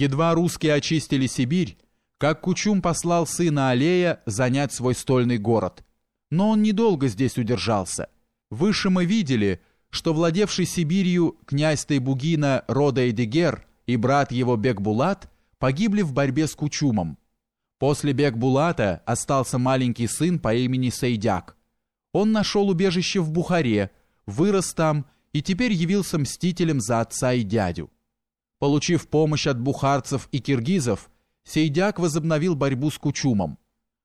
Едва русские очистили Сибирь, как Кучум послал сына Алея занять свой стольный город. Но он недолго здесь удержался. Выше мы видели, что владевший Сибирью князь Тайбугина рода Эдигер и брат его Бекбулат погибли в борьбе с Кучумом. После Бекбулата остался маленький сын по имени Сейдяк. Он нашел убежище в Бухаре, вырос там и теперь явился мстителем за отца и дядю. Получив помощь от бухарцев и киргизов, Сейдяк возобновил борьбу с Кучумом.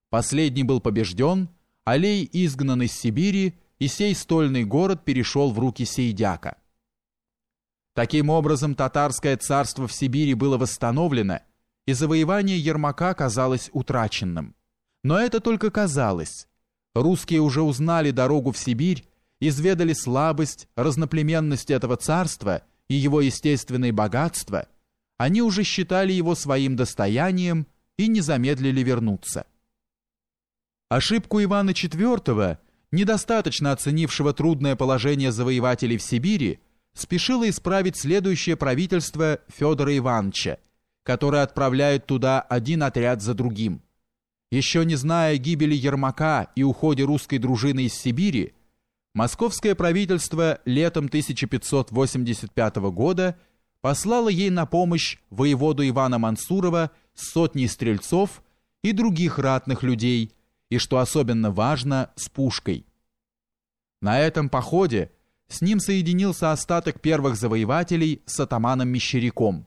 Последний был побежден, Алей изгнан из Сибири, и сей стольный город перешел в руки Сейдяка. Таким образом, татарское царство в Сибири было восстановлено, и завоевание Ермака казалось утраченным. Но это только казалось. Русские уже узнали дорогу в Сибирь, изведали слабость, разноплеменность этого царства и его естественные богатства, они уже считали его своим достоянием и не замедлили вернуться. Ошибку Ивана IV, недостаточно оценившего трудное положение завоевателей в Сибири, спешило исправить следующее правительство Федора Ивановича, которое отправляет туда один отряд за другим. Еще не зная гибели Ермака и уходе русской дружины из Сибири, Московское правительство летом 1585 года послало ей на помощь воеводу Ивана Мансурова с сотней стрельцов и других ратных людей, и, что особенно важно, с пушкой. На этом походе с ним соединился остаток первых завоевателей с атаманом Мещеряком.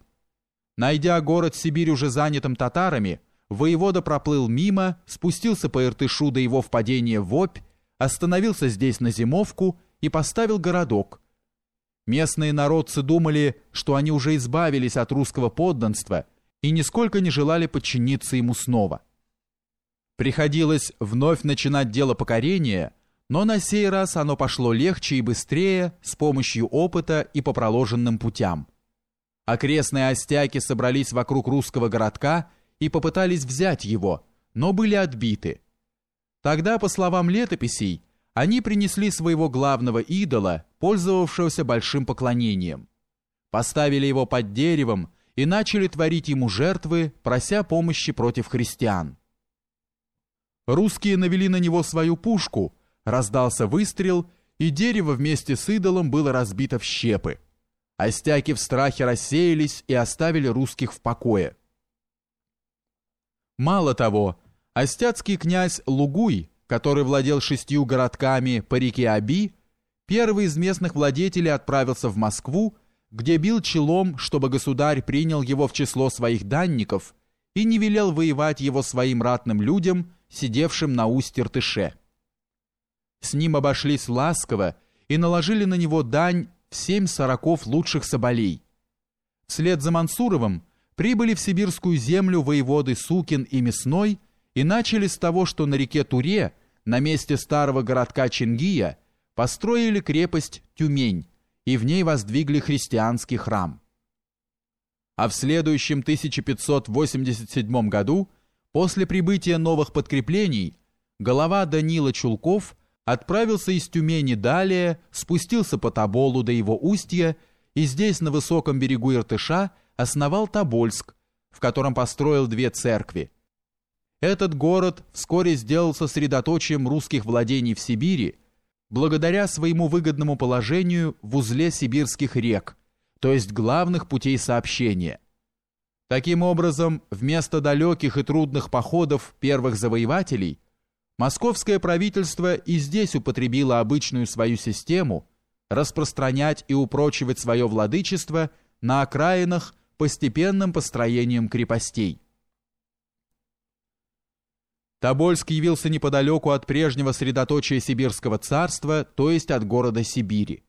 Найдя город Сибирь уже занятым татарами, воевода проплыл мимо, спустился по Иртышу до его впадения в Обь остановился здесь на зимовку и поставил городок. Местные народцы думали, что они уже избавились от русского подданства и нисколько не желали подчиниться ему снова. Приходилось вновь начинать дело покорения, но на сей раз оно пошло легче и быстрее с помощью опыта и по проложенным путям. Окрестные остяки собрались вокруг русского городка и попытались взять его, но были отбиты – Тогда, по словам летописей, они принесли своего главного идола, пользовавшегося большим поклонением. Поставили его под деревом и начали творить ему жертвы, прося помощи против христиан. Русские навели на него свою пушку, раздался выстрел, и дерево вместе с идолом было разбито в щепы. Остяки в страхе рассеялись и оставили русских в покое. Мало того, Остяцкий князь Лугуй, который владел шестью городками по реке Аби, первый из местных владетелей отправился в Москву, где бил челом, чтобы государь принял его в число своих данников и не велел воевать его своим ратным людям, сидевшим на устье Ртыше. С ним обошлись ласково и наложили на него дань в семь сороков лучших соболей. Вслед за Мансуровым прибыли в сибирскую землю воеводы Сукин и Мясной, и начали с того, что на реке Туре, на месте старого городка Чингия, построили крепость Тюмень и в ней воздвигли христианский храм. А в следующем 1587 году, после прибытия новых подкреплений, голова Данила Чулков отправился из Тюмени далее, спустился по Тоболу до его устья и здесь, на высоком берегу Иртыша, основал Тобольск, в котором построил две церкви – этот город вскоре сделался средоточием русских владений в Сибири, благодаря своему выгодному положению в узле сибирских рек, то есть главных путей сообщения. Таким образом, вместо далеких и трудных походов первых завоевателей, московское правительство и здесь употребило обычную свою систему распространять и упрочивать свое владычество на окраинах постепенным построением крепостей. Тобольск явился неподалеку от прежнего средоточия Сибирского царства, то есть от города Сибири.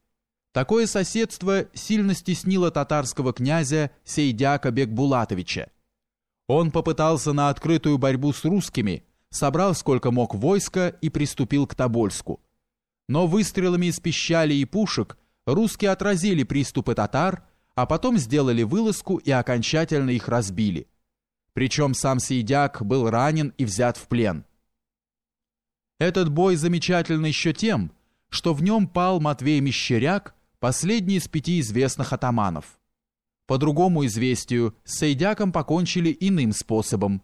Такое соседство сильно стеснило татарского князя Сейдяка Бекбулатовича. Он попытался на открытую борьбу с русскими, собрал сколько мог войска и приступил к Тобольску. Но выстрелами из пищали и пушек русские отразили приступы татар, а потом сделали вылазку и окончательно их разбили – причем сам Сейдяк был ранен и взят в плен. Этот бой замечательный еще тем, что в нем пал Матвей Мещеряк, последний из пяти известных атаманов. По другому известию, с Сейдяком покончили иным способом,